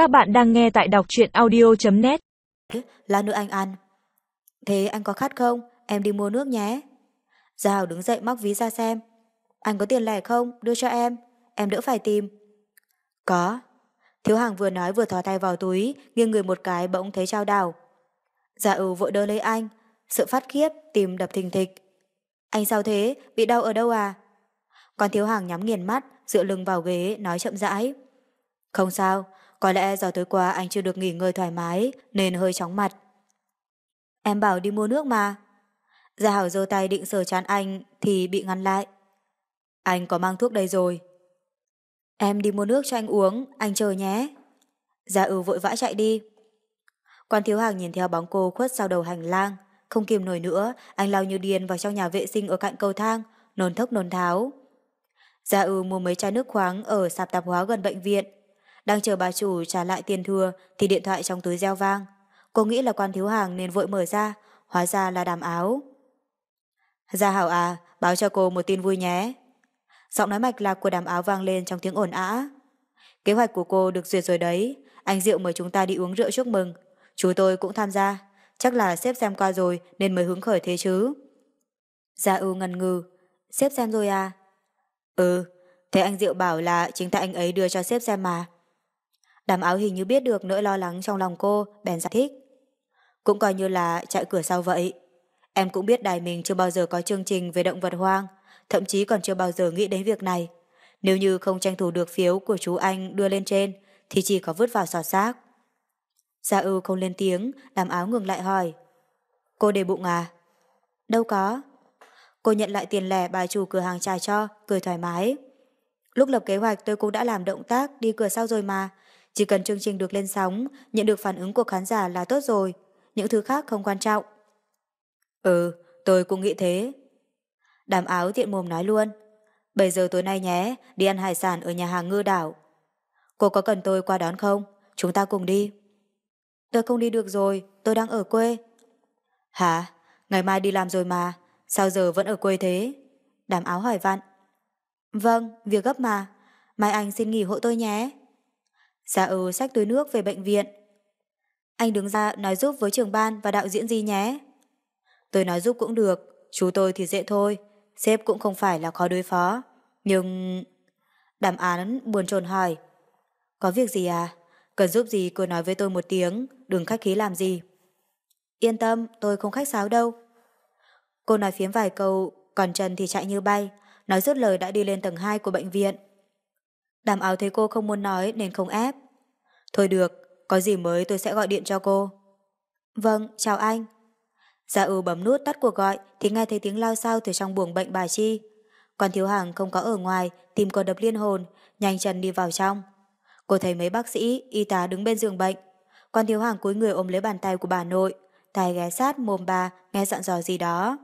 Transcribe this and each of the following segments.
Các bạn đang nghe tại đọc truyện audio.net Lát nữa anh ăn. Thế anh có khát không? Em đi mua nước nhé. Gia Hảo đứng dậy móc ví ra xem. Anh có tiền lẻ không? Đưa cho em. Em đỡ phải tìm. Có. Thiếu hàng vừa nói vừa thò tay vào túi, nghiêng người một cái bỗng thấy trao đảo. Gia ưu vội đỡ lấy anh. Sự phát khiếp, tìm đập thình thịch. Anh sao thế? Bị đau ở đâu à? Còn thiếu hàng nhắm nghiền mắt, dựa lưng vào ghế, nói chậm rãi. Không sao, có lẽ do tối qua anh chưa được nghỉ ngơi thoải mái nên hơi chóng mặt. Em bảo đi mua nước mà. Gia Hảo giơ tay định sờ chán anh thì bị ngăn lại. Anh có mang thuốc đây rồi. Em đi mua nước cho anh uống, anh chờ nhé. Gia ưu vội vã chạy đi. Quan thiếu hàng nhìn theo bóng cô khuất sau đầu hành lang. Không kìm nổi nữa, anh lao như điên vào trong nhà vệ sinh ở cạnh cầu thang, nôn thốc nôn tháo. Gia ưu mua mấy chai nước khoáng ở sạp tạp hóa gần bệnh viện. Đang chờ bà chủ trả lại tiền thừa thì điện thoại trong túi reo vang. Cô nghĩ là quan thiếu hàng nên vội mở ra, hóa ra là đàm áo. Gia Hảo à, báo cho cô một tin vui nhé. Giọng nói mạch lạc của đàm áo vang lên trong tiếng ồn ã. Kế hoạch của cô được duyệt rồi đấy, anh Diệu mời chúng ta đi uống rượu chúc mừng. Chú tôi cũng tham gia, chắc là sếp xem qua rồi nên mới hứng khởi thế chứ. Gia ưu ngần ngừ, sếp xem rồi à? Ừ, thế anh Diệu bảo là chính tại anh ấy đưa cho sếp xem mà. Đàm áo hình như biết được nỗi lo lắng trong lòng cô, bèn giải thích. Cũng coi như là chạy cửa sau vậy. Em cũng biết đài mình chưa bao giờ có chương trình về động vật hoang, thậm chí còn chưa bao giờ nghĩ đến việc này. Nếu như không tranh thủ được phiếu của chú anh đưa lên trên, thì chỉ có vứt vào sọt xác. Gia ưu không lên tiếng, đàm áo ngừng lại hỏi. Cô đề bụng à? Đâu có. Cô nhận lại tiền lẻ bà chủ cửa hàng trà cho, cười thoải mái. Lúc lập kế hoạch tôi cũng đã làm động tác đi cửa sau rồi mà, chỉ cần chương trình được lên sóng, nhận được phản ứng của khán giả là tốt rồi. Những thứ khác không quan trọng. Ừ, tôi cũng nghĩ thế. Đàm áo tiện mồm nói luôn. Bây giờ tối nay nhé, đi ăn hải sản ở nhà hàng ngư đảo. Cô có cần tôi qua đón không? Chúng ta cùng đi. Tôi không đi được rồi, tôi đang ở quê. Hả? Ngày mai đi làm rồi mà, sao giờ vẫn ở quê thế? Đàm áo hỏi vặn. Vâng, việc gấp mà. Mai anh xin nghỉ hộ tôi nhé. Gia ừ, xách túi nước về bệnh viện. Anh đứng ra nói giúp với trường ban và đạo diễn gì nhé. Tôi nói giúp cũng được, chú tôi thì dễ thôi, sếp cũng không phải là khó đối phó. Nhưng... Đàm án buồn chồn hỏi. Có việc gì à? Cần giúp gì cô nói với tôi một tiếng, đừng khách khí làm gì. Yên tâm, tôi không khách sáo đâu. Cô nói phiếm vài câu, còn Trần thì chạy như bay, nói dứt lời đã đi lên tầng 2 của bệnh viện. Đàm áo thấy cô không muốn nói nên không ép. Thôi được, có gì mới tôi sẽ gọi điện cho cô. Vâng, chào anh. Gia ưu bấm nút tắt cuộc gọi thì nghe thấy tiếng lao sao từ trong buồng bệnh bà Chi. Còn thiếu hàng không có ở ngoài, tìm cô đập liên hồn, nhanh chân đi vào trong. Cô thấy mấy bác sĩ, y tá đứng bên giường bệnh. Còn thiếu hàng cúi người ôm lấy bàn tay của bà nội, tay ghé sát mồm bà, nghe dặn dò gì đó.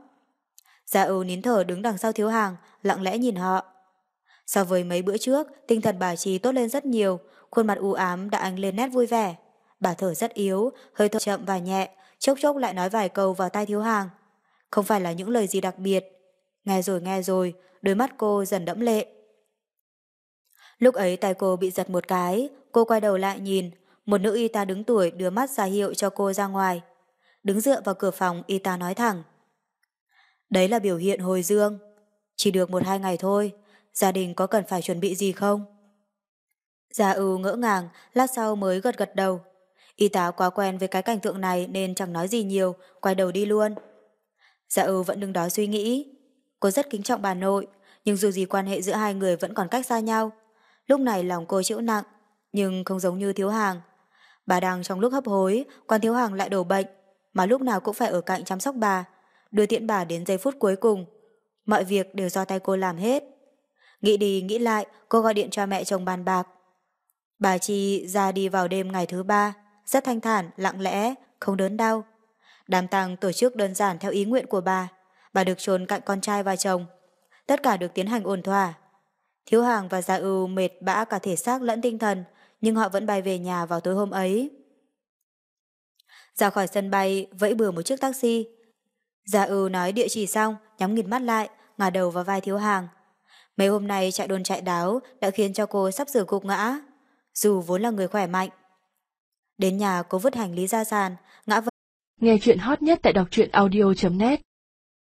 Gia ưu nín thở đứng đằng sau thiếu hàng, lặng lẽ nhìn họ. So với mấy bữa trước, tinh thần bà trì tốt lên rất nhiều, khuôn mặt u ám đã ánh lên nét vui vẻ. Bà thở rất yếu, hơi thở chậm và nhẹ, chốc chốc lại nói vài câu vào tai thiếu hàng. Không phải là những lời gì đặc biệt. Nghe rồi nghe rồi, đôi mắt cô dần đẫm lệ. Lúc ấy tay cô bị giật một cái, cô quay đầu lại nhìn, một nữ y tá đứng tuổi đưa mắt ra hiệu cho cô ra ngoài. Đứng dựa vào cửa phòng, y tá nói thẳng. Đấy là biểu hiện hồi dương. Chỉ được một hai ngày thôi, gia đình có cần phải chuẩn bị gì không? Gia ưu ngỡ ngàng, lát sau mới gật gật đầu. Y tá quá quen với cái cảnh tượng này nên chẳng nói gì nhiều, quay đầu đi luôn. Gia ưu vẫn đứng đó suy nghĩ. Cô rất kính trọng bà nội, nhưng dù gì quan hệ giữa hai người vẫn còn cách xa nhau. Lúc này lòng cô chịu nặng, nhưng không giống như thiếu hàng. Bà đang trong lúc hấp hối, quan thiếu hàng lại đổ bệnh, mà lúc nào cũng phải ở cạnh chăm sóc bà, đưa tiễn bà đến giây phút cuối cùng. Mọi việc đều do tay cô làm hết. Nghĩ đi nghĩ lại, cô gọi điện cho mẹ chồng bàn bạc. Bà Chi ra đi vào đêm ngày thứ ba, rất thanh thản, lặng lẽ, không đớn đau. Đám tang tổ chức đơn giản theo ý nguyện của bà. Bà được chôn cạnh con trai và chồng. Tất cả được tiến hành ổn thỏa. Thiếu hàng và Gia ưu mệt bã cả thể xác lẫn tinh thần, nhưng họ vẫn bay về nhà vào tối hôm ấy. Ra khỏi sân bay, vẫy bừa một chiếc taxi. Gia ưu nói địa chỉ xong, nhắm nghiền mắt lại, ngả đầu vào vai thiếu hàng. Mấy hôm nay chạy đồn chạy đáo đã khiến cho cô sắp sửa gục ngã. Dù vốn là người khỏe mạnh, Đến nhà cô vứt hành lý ra sàn, ngã vật. Nghe chuyện hot nhất tại đọc truyện audio.net